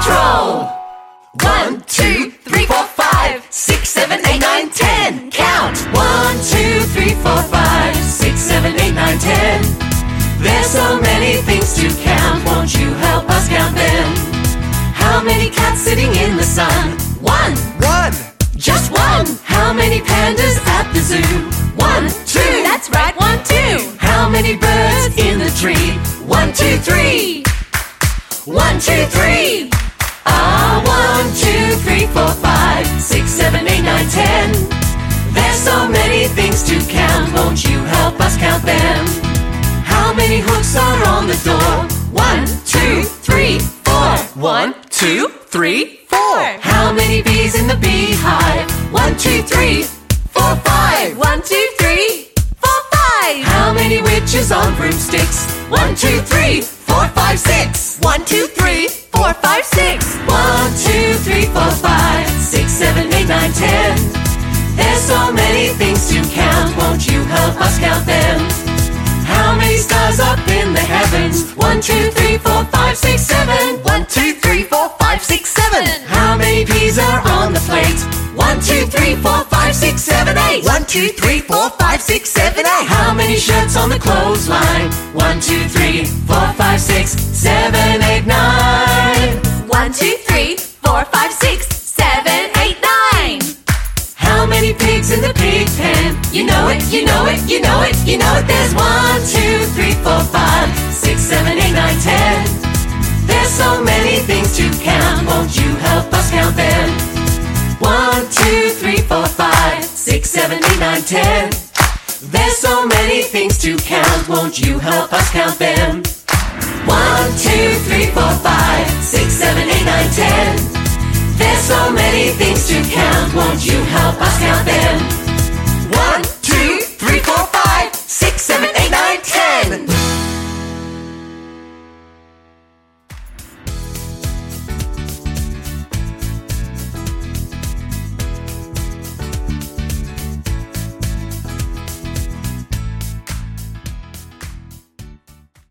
Patrol! One, two, three, four, five, six, seven, eight, nine, ten. Count! One, two, three, four, five, six, seven, eight, nine, ten. There's so many things to count, won't you help us count them? How many cats sitting in the sun? One! One, Just one! How many pandas at the zoo? One, two! That's right, one, two. How many birds in the tree? One, two, three. One, two, three. Many hooks are on the door? One, two, three, four. one, two, three, four. How many bees in the beehive? One, two, three, four, five. One, two, three, four, five. How many witches on broomsticks? One, two, three, four, five, six. One, two, three, four, five, six. One, two, three, four, five, six, seven, eight, nine, ten. There's so many things to count. Won't you help One, two, three, four, five, six, seven. One, two, three, four, five, six, seven. How many peas are on the plate? One, two, three, four, five, six, seven, eight. One, two, three, four, five, six, seven, eight. How many shirts on the clothesline? One, two, three, four, five, six, seven, eight, nine. One, two, three, four, five, six, seven, eight, nine. How many pigs in the pig pen? You know it, you know it, you know it, you know it. There's one, two, three, ten. There's so many things to count. Won't you help us count them? One, two, three, four, five, six, seven, eight, nine, ten. There's so many things to count. Won't you help us count them? One, two, three,